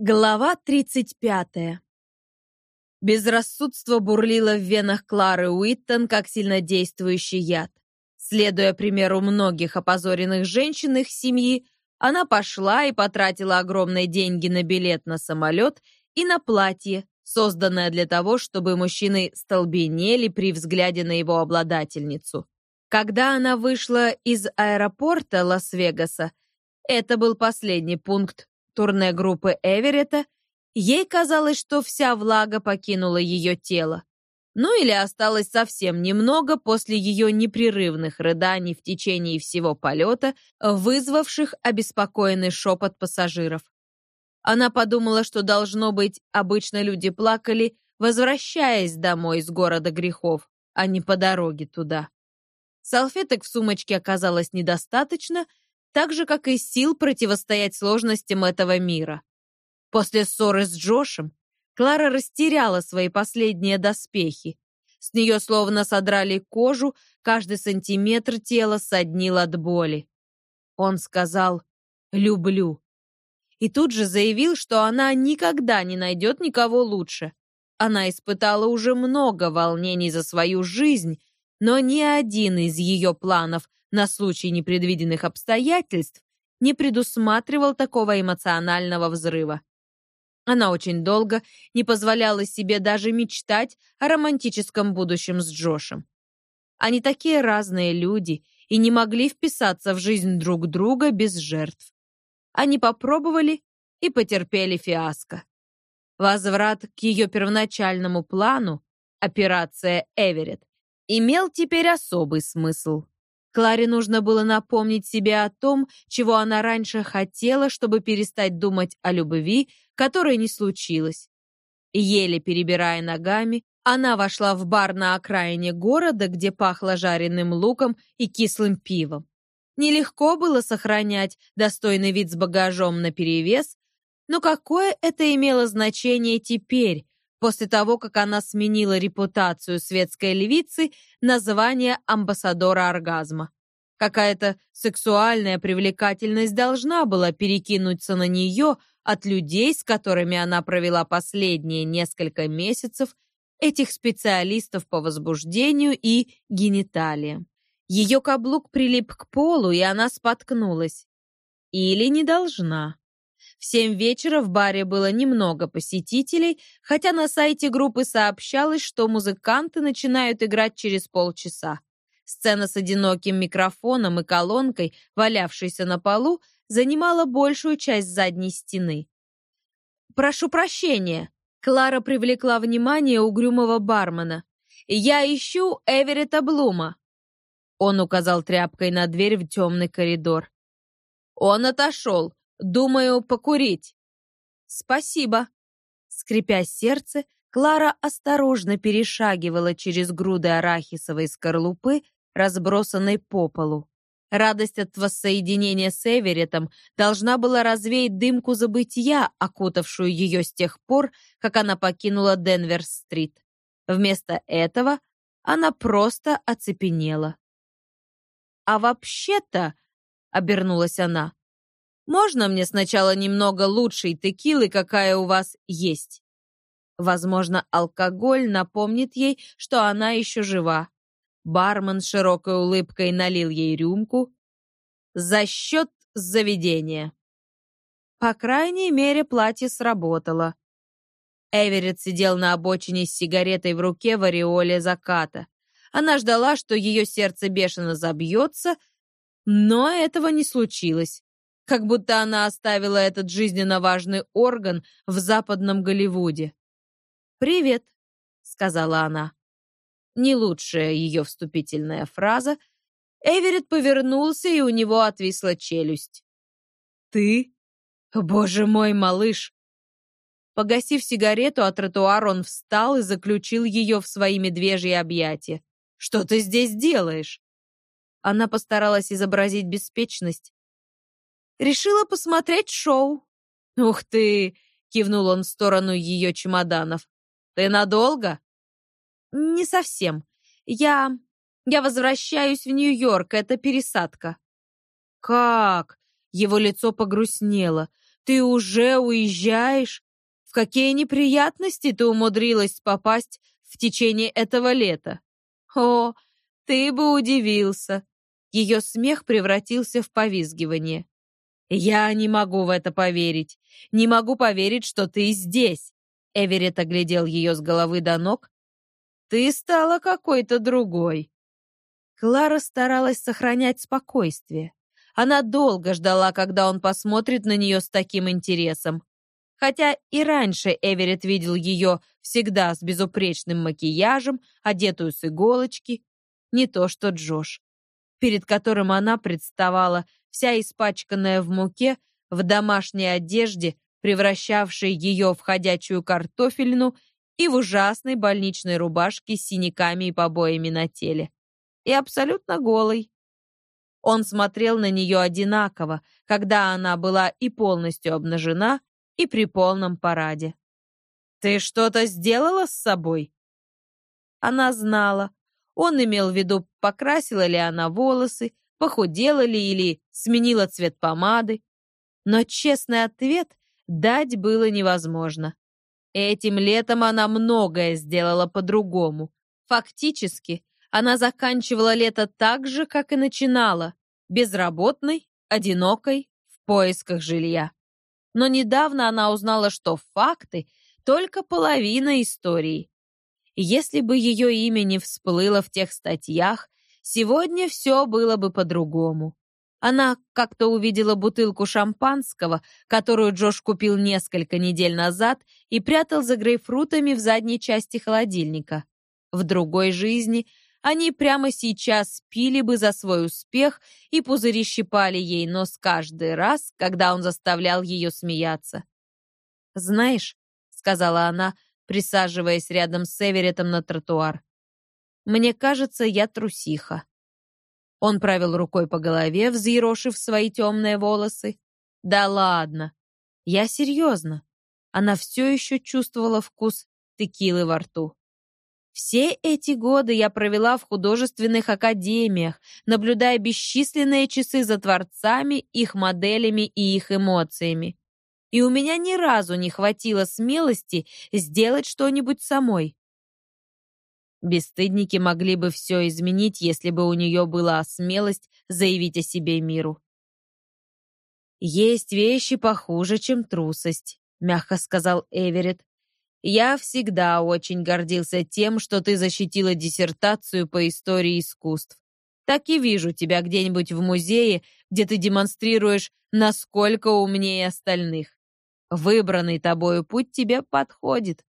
Глава 35. Безрассудство бурлило в венах Клары Уиттон, как сильнодействующий яд. Следуя примеру многих опозоренных женщин их семьи, она пошла и потратила огромные деньги на билет на самолет и на платье, созданное для того, чтобы мужчины столбенели при взгляде на его обладательницу. Когда она вышла из аэропорта Лас-Вегаса, это был последний пункт турне группы Эверетта, ей казалось, что вся влага покинула ее тело. Ну или осталось совсем немного после ее непрерывных рыданий в течение всего полета, вызвавших обеспокоенный шепот пассажиров. Она подумала, что, должно быть, обычно люди плакали, возвращаясь домой из города грехов, а не по дороге туда. Салфеток в сумочке оказалось недостаточно, так же, как и сил противостоять сложностям этого мира. После ссоры с Джошем Клара растеряла свои последние доспехи. С нее словно содрали кожу, каждый сантиметр тела соднил от боли. Он сказал «люблю». И тут же заявил, что она никогда не найдет никого лучше. Она испытала уже много волнений за свою жизнь, но ни один из ее планов на случай непредвиденных обстоятельств не предусматривал такого эмоционального взрыва. Она очень долго не позволяла себе даже мечтать о романтическом будущем с Джошем. Они такие разные люди и не могли вписаться в жизнь друг друга без жертв. Они попробовали и потерпели фиаско. Возврат к ее первоначальному плану, операция «Эверетт», имел теперь особый смысл. Кларе нужно было напомнить себе о том, чего она раньше хотела, чтобы перестать думать о любви, которой не случилось. Еле перебирая ногами, она вошла в бар на окраине города, где пахло жареным луком и кислым пивом. Нелегко было сохранять достойный вид с багажом наперевес, но какое это имело значение теперь, после того, как она сменила репутацию светской львицы на звание амбассадора оргазма. Какая-то сексуальная привлекательность должна была перекинуться на нее от людей, с которыми она провела последние несколько месяцев, этих специалистов по возбуждению и гениталиям. Ее каблук прилип к полу, и она споткнулась. Или не должна. В семь вечера в баре было немного посетителей, хотя на сайте группы сообщалось, что музыканты начинают играть через полчаса. Сцена с одиноким микрофоном и колонкой, валявшейся на полу, занимала большую часть задней стены. «Прошу прощения», — Клара привлекла внимание угрюмого бармена. «Я ищу Эверетта Блума». Он указал тряпкой на дверь в темный коридор. «Он отошел. Думаю, покурить». «Спасибо». Скрипя сердце, Клара осторожно перешагивала через груды арахисовой скорлупы, разбросанной по полу. Радость от воссоединения с Эверетом должна была развеять дымку забытия, окутавшую ее с тех пор, как она покинула Денвер-стрит. Вместо этого она просто оцепенела. «А вообще-то», — обернулась она, можно мне сначала немного лучшей текилы, какая у вас есть?» Возможно, алкоголь напомнит ей, что она еще жива. Бармен широкой улыбкой налил ей рюмку. «За счет заведения». По крайней мере, платье сработало. Эверетт сидел на обочине с сигаретой в руке в ореоле заката. Она ждала, что ее сердце бешено забьется, но этого не случилось как будто она оставила этот жизненно важный орган в западном Голливуде. «Привет», — сказала она. Не лучшая ее вступительная фраза. Эверетт повернулся, и у него отвисла челюсть. «Ты? Боже мой, малыш!» Погасив сигарету от тротуара, он встал и заключил ее в свои медвежьи объятия. «Что ты здесь делаешь?» Она постаралась изобразить беспечность. Решила посмотреть шоу. Ух ты, кивнул он в сторону ее чемоданов. Ты надолго? Не совсем. Я я возвращаюсь в Нью-Йорк, это пересадка. Как? Его лицо погрустнело. Ты уже уезжаешь? В какие неприятности ты умудрилась попасть в течение этого лета? О, ты бы удивился. Ее смех превратился в повизгивание. «Я не могу в это поверить. Не могу поверить, что ты здесь». Эверетт оглядел ее с головы до ног. «Ты стала какой-то другой». Клара старалась сохранять спокойствие. Она долго ждала, когда он посмотрит на нее с таким интересом. Хотя и раньше Эверетт видел ее всегда с безупречным макияжем, одетую с иголочки. Не то что Джош, перед которым она представала вся испачканная в муке, в домашней одежде, превращавшей ее в ходячую картофельну и в ужасной больничной рубашке с синяками и побоями на теле. И абсолютно голой. Он смотрел на нее одинаково, когда она была и полностью обнажена, и при полном параде. «Ты что-то сделала с собой?» Она знала. Он имел в виду, покрасила ли она волосы, похудела ли или сменила цвет помады. Но честный ответ дать было невозможно. Этим летом она многое сделала по-другому. Фактически, она заканчивала лето так же, как и начинала, безработной, одинокой, в поисках жилья. Но недавно она узнала, что факты — только половина истории. Если бы ее имя не всплыло в тех статьях, Сегодня все было бы по-другому. Она как-то увидела бутылку шампанского, которую Джош купил несколько недель назад и прятал за грейпфрутами в задней части холодильника. В другой жизни они прямо сейчас пили бы за свой успех и пузыри щипали ей нос каждый раз, когда он заставлял ее смеяться. «Знаешь», — сказала она, присаживаясь рядом с Эверетом на тротуар, мне кажется, я трусиха». Он провел рукой по голове, взъерошив свои темные волосы. «Да ладно! Я серьезно!» Она все еще чувствовала вкус текилы во рту. Все эти годы я провела в художественных академиях, наблюдая бесчисленные часы за творцами, их моделями и их эмоциями. И у меня ни разу не хватило смелости сделать что-нибудь самой. Бесстыдники могли бы все изменить, если бы у нее была смелость заявить о себе миру. «Есть вещи похуже, чем трусость», — мягко сказал Эверетт. «Я всегда очень гордился тем, что ты защитила диссертацию по истории искусств. Так и вижу тебя где-нибудь в музее, где ты демонстрируешь, насколько умнее остальных. Выбранный тобою путь тебе подходит.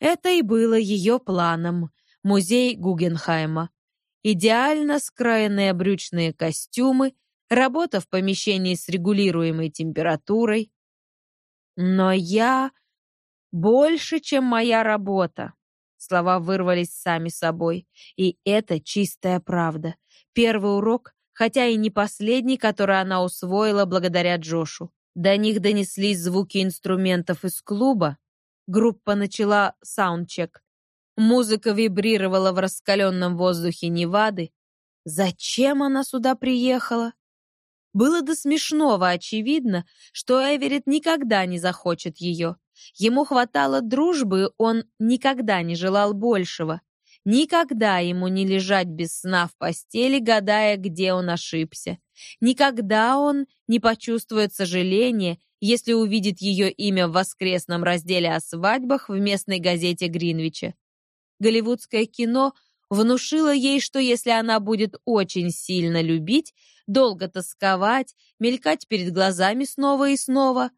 Это и было ее планом. Музей Гугенхайма. Идеально скроенные брючные костюмы, работа в помещении с регулируемой температурой. Но я больше, чем моя работа. Слова вырвались сами собой. И это чистая правда. Первый урок, хотя и не последний, который она усвоила благодаря Джошу. До них донеслись звуки инструментов из клуба, Группа начала саундчек. Музыка вибрировала в раскаленном воздухе Невады. Зачем она сюда приехала? Было до смешного очевидно, что Эверетт никогда не захочет ее. Ему хватало дружбы, он никогда не желал большего. Никогда ему не лежать без сна в постели, гадая, где он ошибся. Никогда он не почувствует сожаления если увидит ее имя в воскресном разделе о свадьбах в местной газете Гринвича. Голливудское кино внушило ей, что если она будет очень сильно любить, долго тосковать, мелькать перед глазами снова и снова,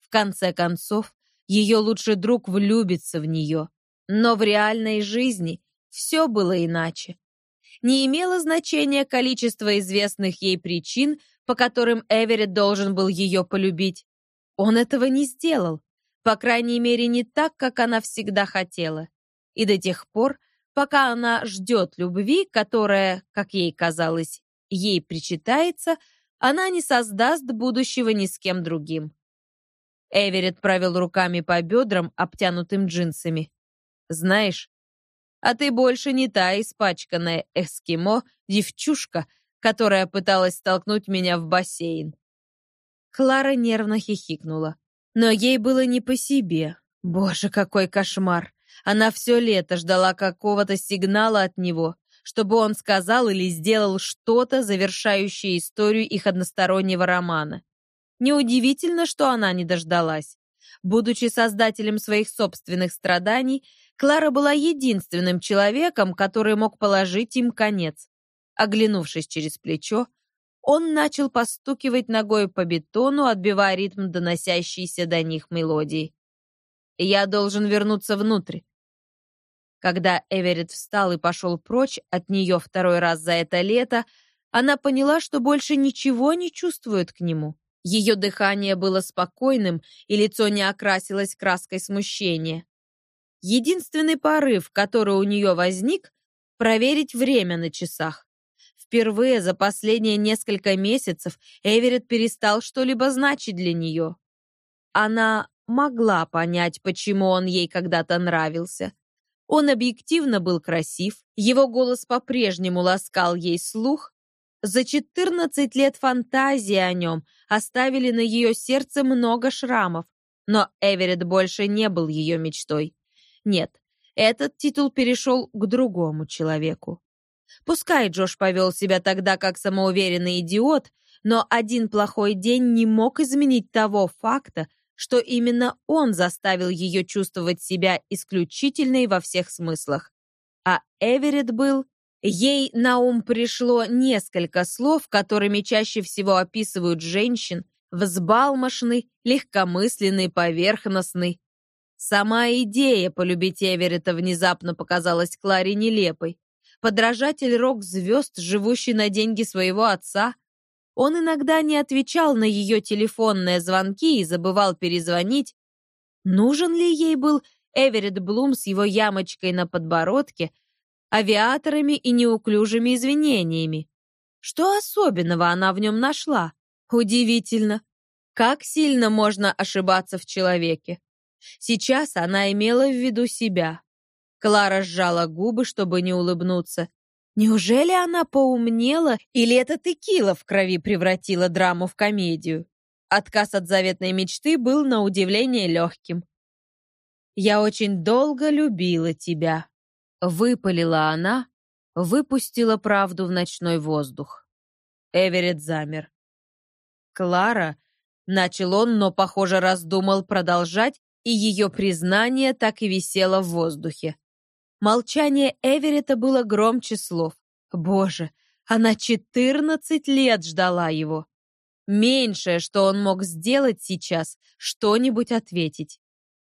в конце концов, ее лучший друг влюбится в нее. Но в реальной жизни все было иначе. Не имело значения количество известных ей причин, по которым Эверетт должен был ее полюбить. Он этого не сделал, по крайней мере, не так, как она всегда хотела. И до тех пор, пока она ждет любви, которая, как ей казалось, ей причитается, она не создаст будущего ни с кем другим. Эверетт провел руками по бедрам, обтянутым джинсами. «Знаешь, а ты больше не та испачканная эскимо девчушка, которая пыталась столкнуть меня в бассейн. Клара нервно хихикнула. Но ей было не по себе. Боже, какой кошмар! Она все лето ждала какого-то сигнала от него, чтобы он сказал или сделал что-то, завершающее историю их одностороннего романа. Неудивительно, что она не дождалась. Будучи создателем своих собственных страданий, Клара была единственным человеком, который мог положить им конец. Оглянувшись через плечо, он начал постукивать ногой по бетону, отбивая ритм доносящейся до них мелодии. «Я должен вернуться внутрь». Когда Эверетт встал и пошел прочь от нее второй раз за это лето, она поняла, что больше ничего не чувствует к нему. Ее дыхание было спокойным, и лицо не окрасилось краской смущения. Единственный порыв, который у нее возник, проверить время на часах. Впервые за последние несколько месяцев Эверетт перестал что-либо значить для нее. Она могла понять, почему он ей когда-то нравился. Он объективно был красив, его голос по-прежнему ласкал ей слух. За 14 лет фантазии о нем оставили на ее сердце много шрамов, но Эверетт больше не был ее мечтой. Нет, этот титул перешел к другому человеку. Пускай Джош повел себя тогда как самоуверенный идиот, но один плохой день не мог изменить того факта, что именно он заставил ее чувствовать себя исключительной во всех смыслах. А Эверетт был... Ей на ум пришло несколько слов, которыми чаще всего описывают женщин, взбалмошный, легкомысленный, поверхностный. Сама идея полюбить Эверетта внезапно показалась Кларе нелепой подражатель рок-звезд, живущий на деньги своего отца. Он иногда не отвечал на ее телефонные звонки и забывал перезвонить. Нужен ли ей был Эверетт Блум с его ямочкой на подбородке, авиаторами и неуклюжими извинениями? Что особенного она в нем нашла? Удивительно. Как сильно можно ошибаться в человеке? Сейчас она имела в виду себя. Клара сжала губы, чтобы не улыбнуться. Неужели она поумнела, или это текила в крови превратила драму в комедию? Отказ от заветной мечты был на удивление легким. «Я очень долго любила тебя», — выпалила она, выпустила правду в ночной воздух. Эверетт замер. «Клара», — начал он, но, похоже, раздумал продолжать, и ее признание так и висело в воздухе. Молчание Эверетта было громче слов. Боже, она 14 лет ждала его. Меньшее, что он мог сделать сейчас, что-нибудь ответить.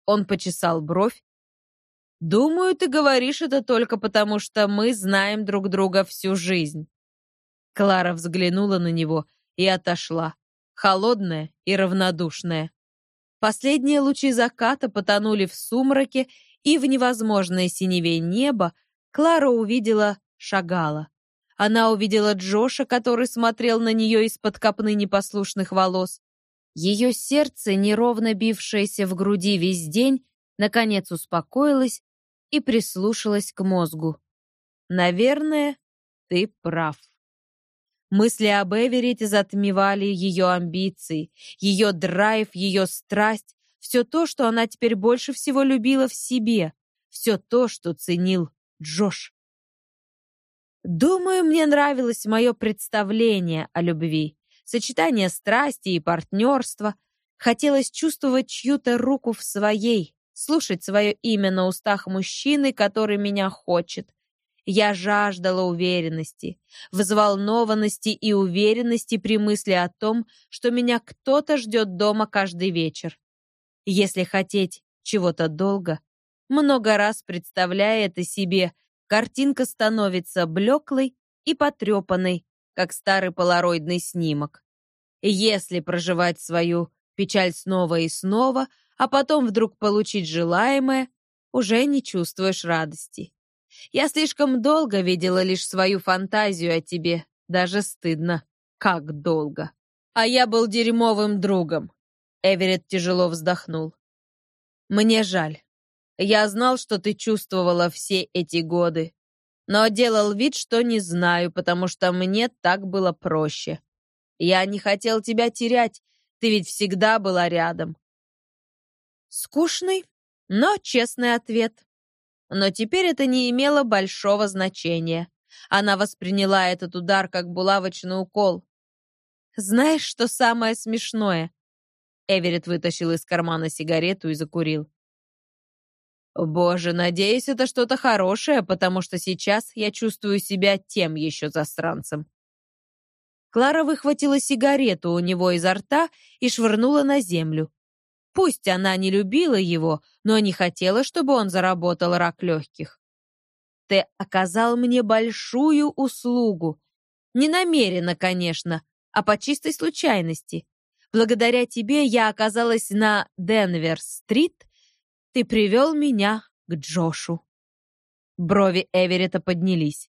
Он почесал бровь. «Думаю, ты говоришь это только потому, что мы знаем друг друга всю жизнь». Клара взглянула на него и отошла, холодная и равнодушная. Последние лучи заката потонули в сумраке, и в невозможной синеве неба Клара увидела Шагала. Она увидела Джоша, который смотрел на нее из-под копны непослушных волос. Ее сердце, неровно бившееся в груди весь день, наконец успокоилось и прислушалось к мозгу. «Наверное, ты прав». Мысли об Эверите затмевали ее амбиции, ее драйв, ее страсть, все то, что она теперь больше всего любила в себе, все то, что ценил Джош. Думаю, мне нравилось мое представление о любви, сочетание страсти и партнерства. Хотелось чувствовать чью-то руку в своей, слушать свое имя на устах мужчины, который меня хочет. Я жаждала уверенности, взволнованности и уверенности при мысли о том, что меня кто-то ждет дома каждый вечер. Если хотеть чего-то долго, много раз представляя это себе, картинка становится блеклой и потрепанной, как старый полароидный снимок. Если проживать свою печаль снова и снова, а потом вдруг получить желаемое, уже не чувствуешь радости. Я слишком долго видела лишь свою фантазию о тебе, даже стыдно, как долго. А я был дерьмовым другом, Эверетт тяжело вздохнул. «Мне жаль. Я знал, что ты чувствовала все эти годы, но делал вид, что не знаю, потому что мне так было проще. Я не хотел тебя терять. Ты ведь всегда была рядом. Скучный, но честный ответ. Но теперь это не имело большого значения. Она восприняла этот удар как булавочный укол. «Знаешь, что самое смешное?» Эверетт вытащил из кармана сигарету и закурил. «Боже, надеюсь, это что-то хорошее, потому что сейчас я чувствую себя тем еще засранцем». Клара выхватила сигарету у него изо рта и швырнула на землю. Пусть она не любила его, но не хотела, чтобы он заработал рак легких. «Ты оказал мне большую услугу. Не намеренно, конечно, а по чистой случайности. Благодаря тебе я оказалась на Денвер-стрит. Ты привел меня к Джошу». Брови Эверетта поднялись.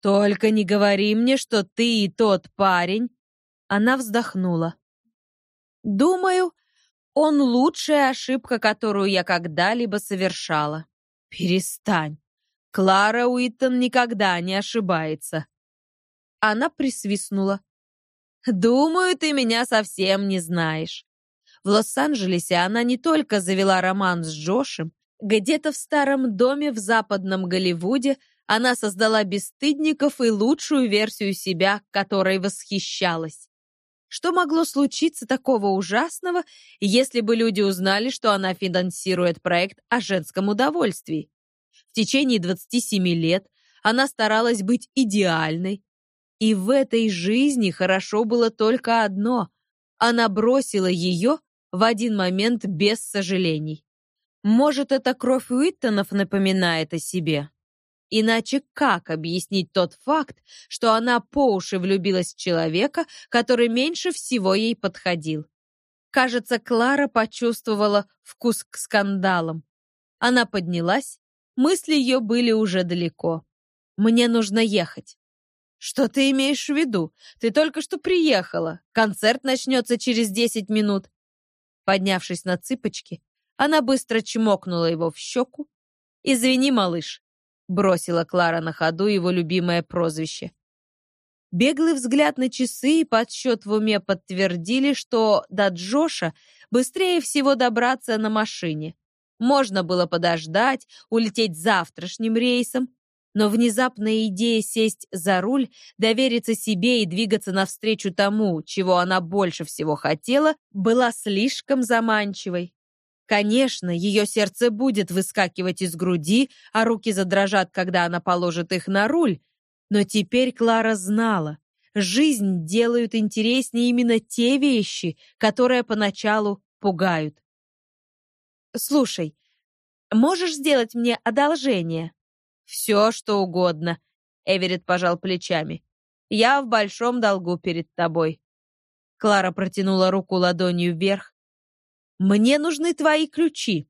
«Только не говори мне, что ты и тот парень...» Она вздохнула. «Думаю, он лучшая ошибка, которую я когда-либо совершала». «Перестань. Клара Уиттон никогда не ошибается». Она присвистнула. «Думаю, ты меня совсем не знаешь». В Лос-Анджелесе она не только завела роман с Джошем, где-то в старом доме в западном Голливуде она создала бесстыдников и лучшую версию себя, которой восхищалась. Что могло случиться такого ужасного, если бы люди узнали, что она финансирует проект о женском удовольствии? В течение 27 лет она старалась быть идеальной. И в этой жизни хорошо было только одно — она бросила ее в один момент без сожалений. Может, это кровь Уиттонов напоминает о себе? Иначе как объяснить тот факт, что она по уши влюбилась в человека, который меньше всего ей подходил? Кажется, Клара почувствовала вкус к скандалам. Она поднялась, мысли ее были уже далеко. «Мне нужно ехать». «Что ты имеешь в виду? Ты только что приехала. Концерт начнется через десять минут». Поднявшись на цыпочки, она быстро чмокнула его в щеку. «Извини, малыш, бросила Клара на ходу его любимое прозвище. Беглый взгляд на часы и подсчет в уме подтвердили, что до Джоша быстрее всего добраться на машине. Можно было подождать, улететь завтрашним рейсом, но внезапная идея сесть за руль, довериться себе и двигаться навстречу тому, чего она больше всего хотела, была слишком заманчивой. Конечно, ее сердце будет выскакивать из груди, а руки задрожат, когда она положит их на руль. Но теперь Клара знала, жизнь делают интереснее именно те вещи, которые поначалу пугают. «Слушай, можешь сделать мне одолжение?» «Все, что угодно», — Эверетт пожал плечами. «Я в большом долгу перед тобой». Клара протянула руку ладонью вверх, мне нужны твои ключи.